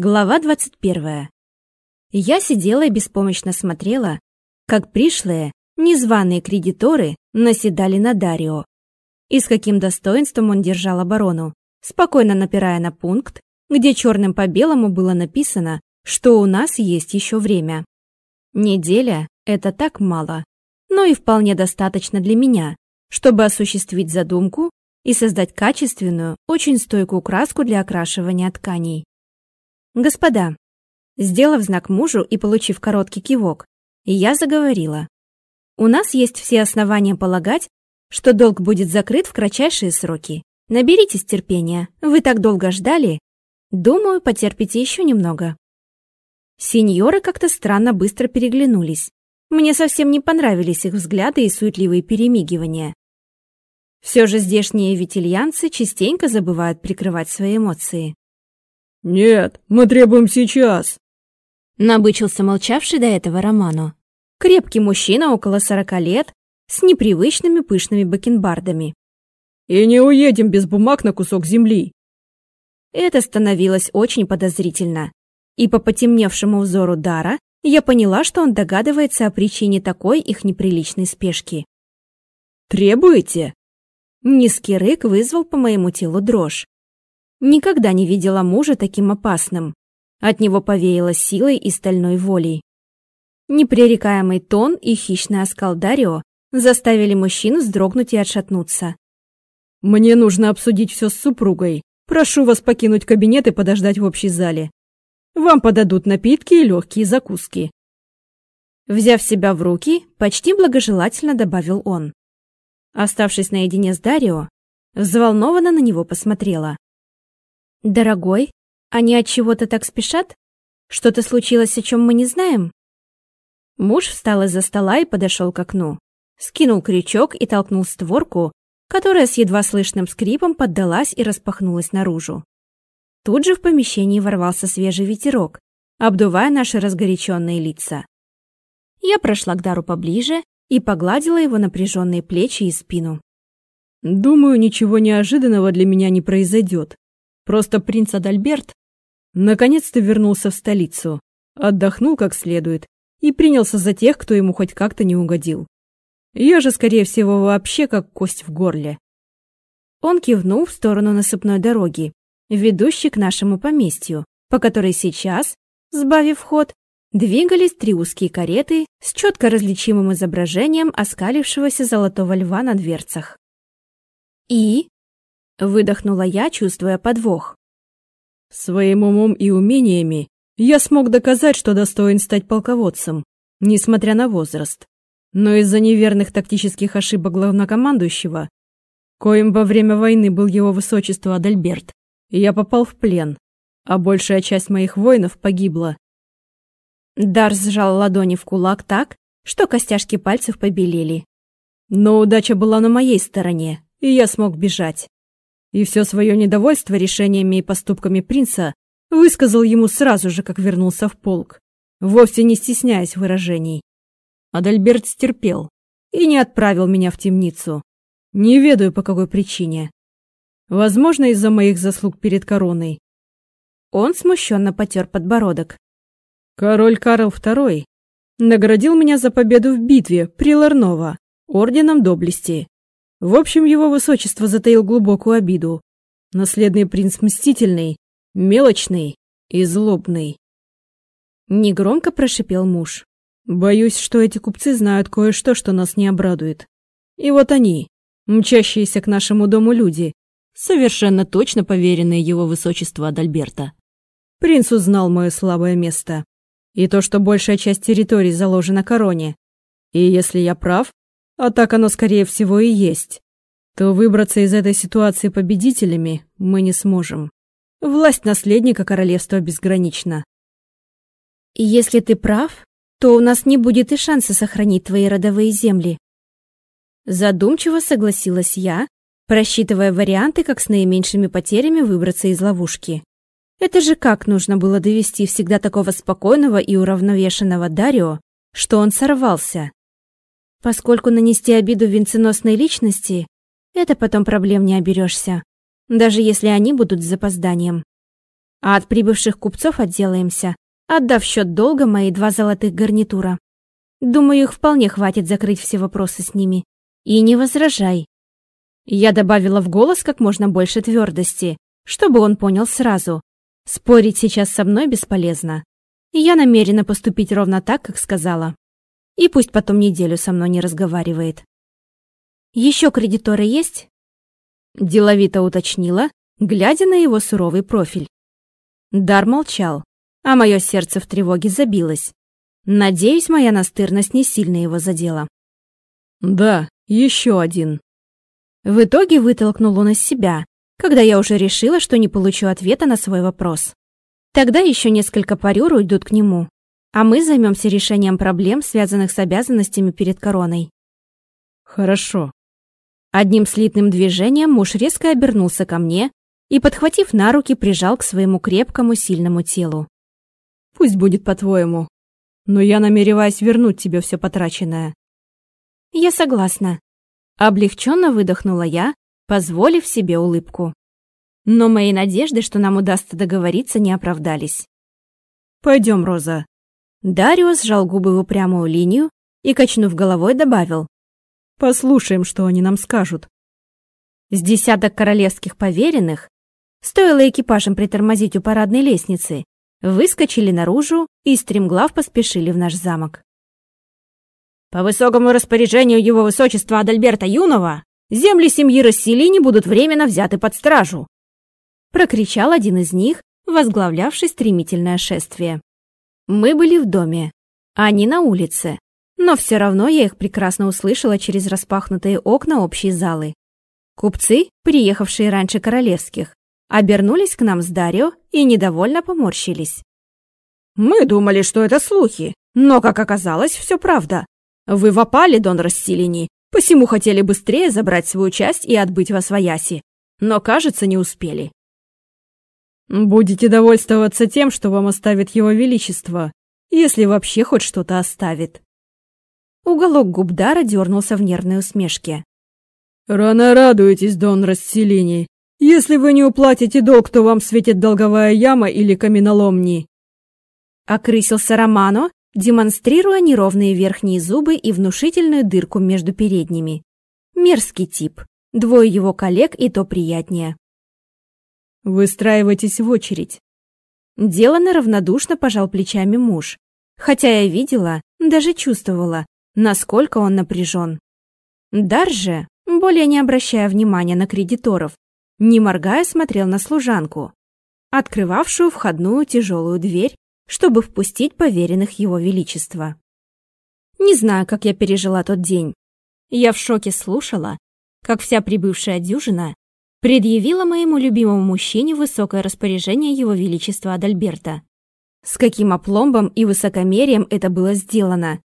Глава 21. Я сидела и беспомощно смотрела, как пришлые, незваные кредиторы наседали на Дарио. И с каким достоинством он держал оборону, спокойно напирая на пункт, где черным по белому было написано, что у нас есть еще время. Неделя – это так мало, но и вполне достаточно для меня, чтобы осуществить задумку и создать качественную, очень стойкую краску для окрашивания тканей. «Господа», сделав знак мужу и получив короткий кивок, я заговорила. «У нас есть все основания полагать, что долг будет закрыт в кратчайшие сроки. Наберитесь терпения, вы так долго ждали. Думаю, потерпите еще немного». Сеньоры как-то странно быстро переглянулись. Мне совсем не понравились их взгляды и суетливые перемигивания. Все же здешние витильянцы частенько забывают прикрывать свои эмоции. «Нет, мы требуем сейчас!» Набычился молчавший до этого Роману. Крепкий мужчина около сорока лет, с непривычными пышными бакенбардами. «И не уедем без бумаг на кусок земли!» Это становилось очень подозрительно. И по потемневшему взору Дара я поняла, что он догадывается о причине такой их неприличной спешки. «Требуете?» Низкий рык вызвал по моему телу дрожь. Никогда не видела мужа таким опасным. От него повеяло силой и стальной волей. Непререкаемый тон и хищный оскал Дарио заставили мужчину вздрогнуть и отшатнуться. «Мне нужно обсудить все с супругой. Прошу вас покинуть кабинет и подождать в общей зале. Вам подадут напитки и легкие закуски». Взяв себя в руки, почти благожелательно добавил он. Оставшись наедине с Дарио, взволнованно на него посмотрела. «Дорогой, они от чего-то так спешат? Что-то случилось, о чем мы не знаем?» Муж встал из-за стола и подошел к окну. Скинул крючок и толкнул створку, которая с едва слышным скрипом поддалась и распахнулась наружу. Тут же в помещении ворвался свежий ветерок, обдувая наши разгоряченные лица. Я прошла к Дару поближе и погладила его напряженные плечи и спину. «Думаю, ничего неожиданного для меня не произойдет», Просто принц Адальберт наконец-то вернулся в столицу, отдохнул как следует и принялся за тех, кто ему хоть как-то не угодил. Я же, скорее всего, вообще как кость в горле. Он кивнул в сторону насыпной дороги, ведущей к нашему поместью, по которой сейчас, сбавив ход, двигались три узкие кареты с четко различимым изображением оскалившегося золотого льва на дверцах. И Выдохнула я, чувствуя подвох. Своим умом и умениями я смог доказать, что достоин стать полководцем, несмотря на возраст. Но из-за неверных тактических ошибок главнокомандующего, коим во время войны был его высочество Адальберт, я попал в плен, а большая часть моих воинов погибла. Дар сжал ладони в кулак так, что костяшки пальцев побелели. Но удача была на моей стороне, и я смог бежать и все свое недовольство решениями и поступками принца высказал ему сразу же, как вернулся в полк, вовсе не стесняясь выражений. Адальберт стерпел и не отправил меня в темницу. Не ведаю, по какой причине. Возможно, из-за моих заслуг перед короной. Он смущенно потер подбородок. Король Карл II наградил меня за победу в битве при Ларново орденом доблести в общем, его высочество затаил глубокую обиду. Наследный принц мстительный, мелочный и злобный. Негромко прошипел муж. Боюсь, что эти купцы знают кое-что, что нас не обрадует. И вот они, мчащиеся к нашему дому люди, совершенно точно поверенные его высочеству Адальберта. Принц узнал мое слабое место. И то, что большая часть территории заложена короне. И если я прав, а так оно, скорее всего, и есть, то выбраться из этой ситуации победителями мы не сможем. Власть наследника королевства безгранична. Если ты прав, то у нас не будет и шанса сохранить твои родовые земли. Задумчиво согласилась я, просчитывая варианты, как с наименьшими потерями выбраться из ловушки. Это же как нужно было довести всегда такого спокойного и уравновешенного Дарио, что он сорвался поскольку нанести обиду венценосной личности – это потом проблем не оберешься, даже если они будут с запозданием. А от прибывших купцов отделаемся, отдав счет долга мои два золотых гарнитура. Думаю, их вполне хватит закрыть все вопросы с ними. И не возражай. Я добавила в голос как можно больше твердости, чтобы он понял сразу. Спорить сейчас со мной бесполезно. Я намерена поступить ровно так, как сказала. И пусть потом неделю со мной не разговаривает. Еще кредиторы есть? Деловито уточнила, глядя на его суровый профиль. Дар молчал, а мое сердце в тревоге забилось. Надеюсь, моя настырность не сильно его задела. «Да, еще один». В итоге вытолкнул он из себя, когда я уже решила, что не получу ответа на свой вопрос. Тогда еще несколько парюр уйдут к нему, а мы займемся решением проблем, связанных с обязанностями перед короной. Хорошо. Одним слитным движением муж резко обернулся ко мне и, подхватив на руки, прижал к своему крепкому, сильному телу. Пусть будет по-твоему, но я намереваюсь вернуть тебе все потраченное. Я согласна. Облегченно выдохнула я, позволив себе улыбку. Но мои надежды, что нам удастся договориться, не оправдались. Пойдем, Роза. Дарио сжал губы в упрямую линию и, качнув головой, добавил. Послушаем, что они нам скажут. С десяток королевских поверенных, стоило экипажам притормозить у парадной лестницы, выскочили наружу и стремглав поспешили в наш замок. По высокому распоряжению его высочества Адальберта Юнова, земли семьи Расселини будут временно взяты под стражу. Прокричал один из них, возглавлявший стремительное шествие. Мы были в доме, а не на улице, но все равно я их прекрасно услышала через распахнутые окна общей залы. Купцы, приехавшие раньше королевских, обернулись к нам с Дарио и недовольно поморщились. «Мы думали, что это слухи, но, как оказалось, все правда. Вы в опале, Дон Расселини, посему хотели быстрее забрать свою часть и отбыть во свояси, но, кажется, не успели». «Будете довольствоваться тем, что вам оставит его величество, если вообще хоть что-то оставит». Уголок губ Дара дернулся в нервной усмешке. «Рано радуетесь, Дон Расселини. Если вы не уплатите долг, то вам светит долговая яма или каменоломни. Окрысился Романо, демонстрируя неровные верхние зубы и внушительную дырку между передними. Мерзкий тип. Двое его коллег и то приятнее. Выстраивайтесь в очередь. Делано равнодушно пожал плечами муж, хотя я видела, даже чувствовала, насколько он напряжен. Дар же, более не обращая внимания на кредиторов, не моргая смотрел на служанку, открывавшую входную тяжелую дверь, чтобы впустить поверенных его величества. Не знаю, как я пережила тот день. Я в шоке слушала, как вся прибывшая дюжина предъявила моему любимому мужчине высокое распоряжение его величества Адальберта. С каким опломбом и высокомерием это было сделано.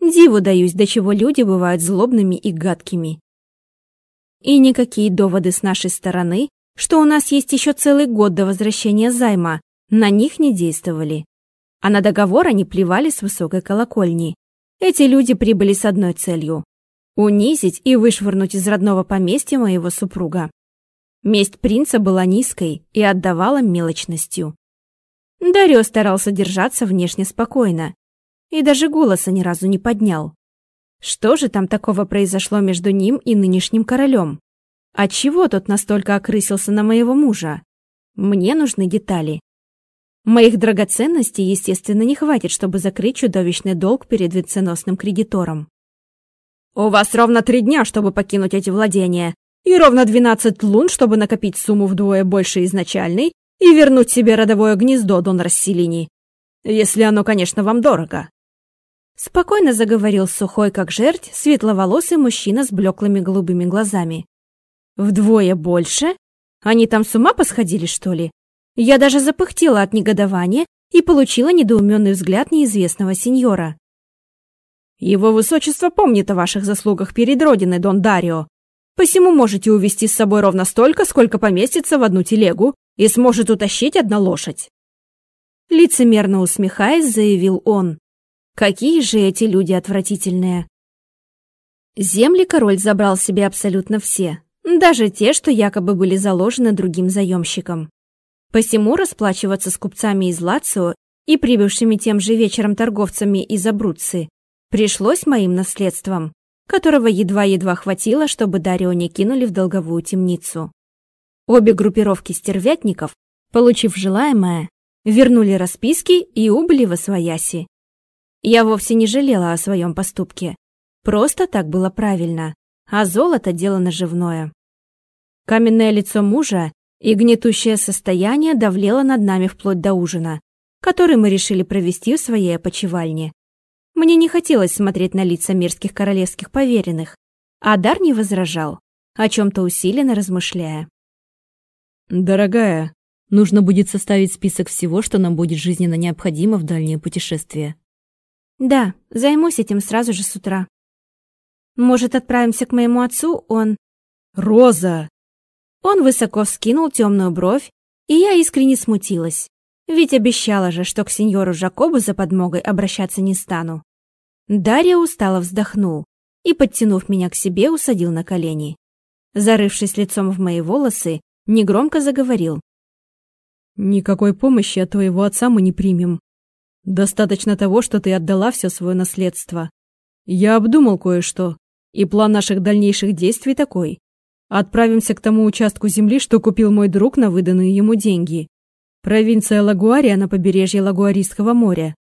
Диву даюсь, до чего люди бывают злобными и гадкими. И никакие доводы с нашей стороны, что у нас есть еще целый год до возвращения займа, на них не действовали. А на договор они плевали с высокой колокольни. Эти люди прибыли с одной целью – унизить и вышвырнуть из родного поместья моего супруга. Месть принца была низкой и отдавала мелочностью. Дарио старался держаться внешне спокойно и даже голоса ни разу не поднял. Что же там такого произошло между ним и нынешним королем? Отчего тот настолько окрысился на моего мужа? Мне нужны детали. Моих драгоценностей, естественно, не хватит, чтобы закрыть чудовищный долг перед венценосным кредитором. «У вас ровно три дня, чтобы покинуть эти владения, и ровно двенадцать лун, чтобы накопить сумму вдвое больше изначальной и вернуть себе родовое гнездо, Дон Расселини. Если оно, конечно, вам дорого». Спокойно заговорил сухой, как жерть, светловолосый мужчина с блеклыми голубыми глазами. «Вдвое больше? Они там с ума посходили, что ли?» Я даже запыхтела от негодования и получила недоуменный взгляд неизвестного сеньора. «Его высочество помнит о ваших заслугах перед Родиной, Дон Дарио. Посему можете увезти с собой ровно столько, сколько поместится в одну телегу и сможет утащить одна лошадь». Лицемерно усмехаясь, заявил он. Какие же эти люди отвратительные. Земли король забрал себе абсолютно все, даже те, что якобы были заложены другим заемщиком. Посему расплачиваться с купцами из Лацио и прибывшими тем же вечером торговцами из Абруцци пришлось моим наследством, которого едва-едва хватило, чтобы Дарио не кинули в долговую темницу. Обе группировки стервятников, получив желаемое, вернули расписки и убыли во свояси. Я вовсе не жалела о своем поступке. Просто так было правильно, а золото – дело наживное. Каменное лицо мужа и гнетущее состояние давлело над нами вплоть до ужина, который мы решили провести в своей опочивальне. Мне не хотелось смотреть на лица мирских королевских поверенных, а Дар не возражал, о чем-то усиленно размышляя. «Дорогая, нужно будет составить список всего, что нам будет жизненно необходимо в дальнее путешествие». «Да, займусь этим сразу же с утра». «Может, отправимся к моему отцу? Он...» «Роза!» Он высоко вскинул темную бровь, и я искренне смутилась. Ведь обещала же, что к сеньору Жакобу за подмогой обращаться не стану. Дарья устало вздохнул и, подтянув меня к себе, усадил на колени. Зарывшись лицом в мои волосы, негромко заговорил. «Никакой помощи от твоего отца мы не примем. Достаточно того, что ты отдала все свое наследство. Я обдумал кое-что, и план наших дальнейших действий такой. Отправимся к тому участку земли, что купил мой друг на выданные ему деньги. Провинция Лагуария на побережье Лагуарийского моря.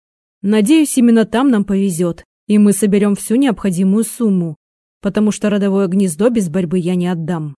Надеюсь, именно там нам повезет, и мы соберем всю необходимую сумму, потому что родовое гнездо без борьбы я не отдам.